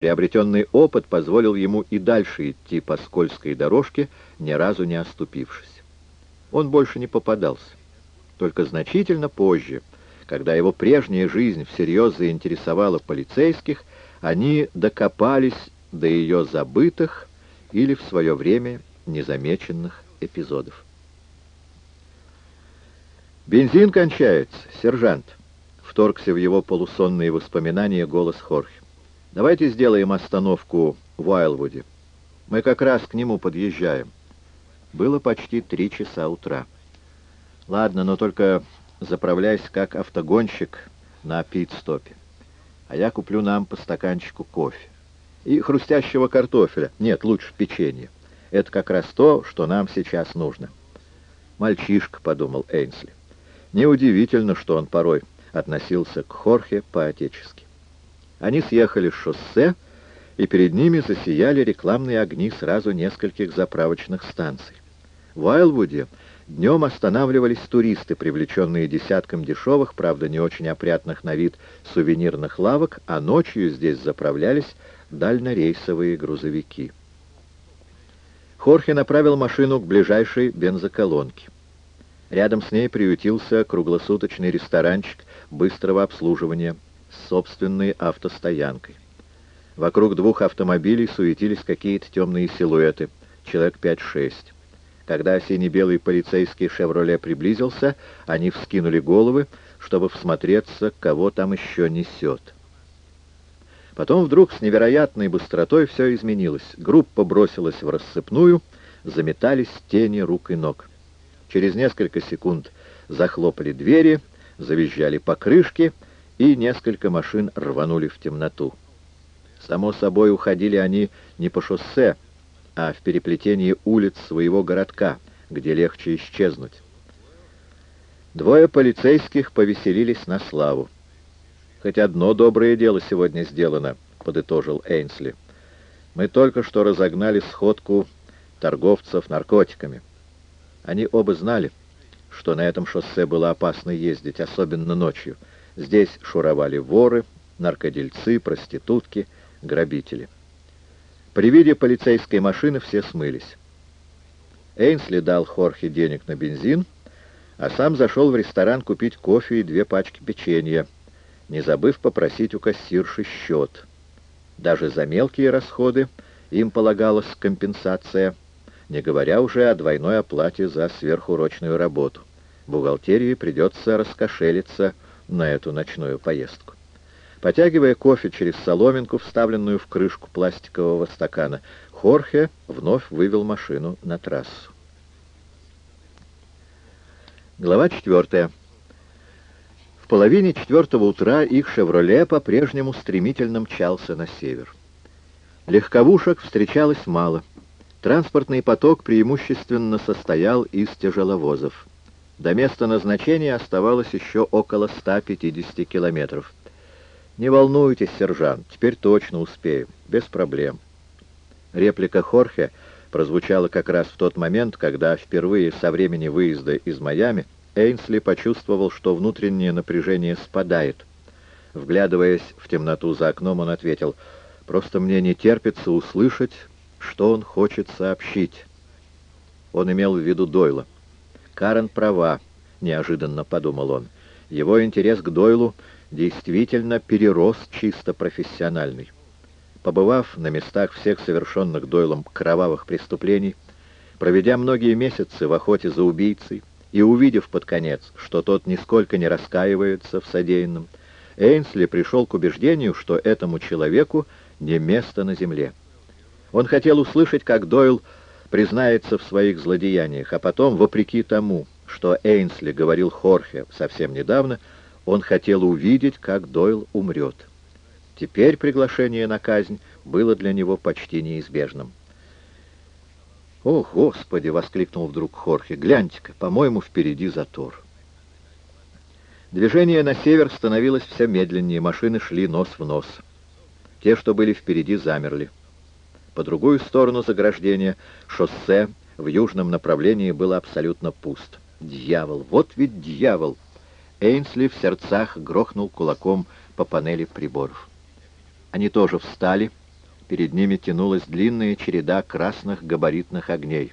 Приобретенный опыт позволил ему и дальше идти по скользкой дорожке, ни разу не оступившись. Он больше не попадался. Только значительно позже, когда его прежняя жизнь всерьез заинтересовала полицейских, они докопались до ее забытых или в свое время незамеченных эпизодов. «Бензин кончается, сержант!» — вторгся в его полусонные воспоминания голос Хорхе. Давайте сделаем остановку в Уайлвуде. Мы как раз к нему подъезжаем. Было почти три часа утра. Ладно, но только заправляйся как автогонщик на пит-стопе. А я куплю нам по стаканчику кофе. И хрустящего картофеля. Нет, лучше печенье. Это как раз то, что нам сейчас нужно. «Мальчишка», — подумал Эйнсли. Неудивительно, что он порой относился к Хорхе по-отечески. Они съехали с шоссе, и перед ними засияли рекламные огни сразу нескольких заправочных станций. В Айлвуде днем останавливались туристы, привлеченные десятком дешевых, правда не очень опрятных на вид, сувенирных лавок, а ночью здесь заправлялись дальнорейсовые грузовики. Хорхе направил машину к ближайшей бензоколонке. Рядом с ней приютился круглосуточный ресторанчик быстрого обслуживания – с собственной автостоянкой. Вокруг двух автомобилей суетились какие-то темные силуэты, человек 5-6. Когда сине-белый полицейский «Шевроле» приблизился, они вскинули головы, чтобы всмотреться, кого там еще несет. Потом вдруг с невероятной быстротой все изменилось. Группа бросилась в рассыпную, заметались тени рук и ног. Через несколько секунд захлопали двери, завизжали покрышки — и несколько машин рванули в темноту. Само собой, уходили они не по шоссе, а в переплетении улиц своего городка, где легче исчезнуть. Двое полицейских повеселились на славу. «Хоть одно доброе дело сегодня сделано», — подытожил Эйнсли. «Мы только что разогнали сходку торговцев наркотиками. Они оба знали, что на этом шоссе было опасно ездить, особенно ночью — Здесь шуровали воры, наркодельцы, проститутки, грабители. При виде полицейской машины все смылись. Эйнсли дал Хорхе денег на бензин, а сам зашел в ресторан купить кофе и две пачки печенья, не забыв попросить у кассирши счет. Даже за мелкие расходы им полагалась компенсация, не говоря уже о двойной оплате за сверхурочную работу. Бухгалтерии придется раскошелиться – на эту ночную поездку. Потягивая кофе через соломинку, вставленную в крышку пластикового стакана, Хорхе вновь вывел машину на трассу. Глава четвертая. В половине четвертого утра их «Шевроле» по-прежнему стремительно мчался на север. Легковушек встречалось мало. Транспортный поток преимущественно состоял из тяжеловозов. До места назначения оставалось еще около 150 километров. «Не волнуйтесь, сержант, теперь точно успеем, без проблем». Реплика Хорхе прозвучала как раз в тот момент, когда впервые со времени выезда из Майами Эйнсли почувствовал, что внутреннее напряжение спадает. Вглядываясь в темноту за окном, он ответил, «Просто мне не терпится услышать, что он хочет сообщить». Он имел в виду Дойла. Карен права, неожиданно подумал он. Его интерес к Дойлу действительно перерос чисто профессиональный. Побывав на местах всех совершенных Дойлом кровавых преступлений, проведя многие месяцы в охоте за убийцей и увидев под конец, что тот нисколько не раскаивается в содеянном, Эйнсли пришел к убеждению, что этому человеку не место на земле. Он хотел услышать, как Дойл признается в своих злодеяниях, а потом, вопреки тому, что Эйнсли говорил Хорхе совсем недавно, он хотел увидеть, как Дойл умрет. Теперь приглашение на казнь было для него почти неизбежным. «О, Господи!» — воскликнул вдруг Хорхе. «Гляньте-ка, по-моему, впереди затор». Движение на север становилось все медленнее, машины шли нос в нос. Те, что были впереди, замерли. По другую сторону заграждения шоссе в южном направлении было абсолютно пуст. Дьявол! Вот ведь дьявол! Эйнсли в сердцах грохнул кулаком по панели приборов. Они тоже встали, перед ними тянулась длинная череда красных габаритных огней.